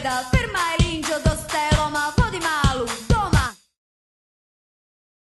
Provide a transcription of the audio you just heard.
puedo firmar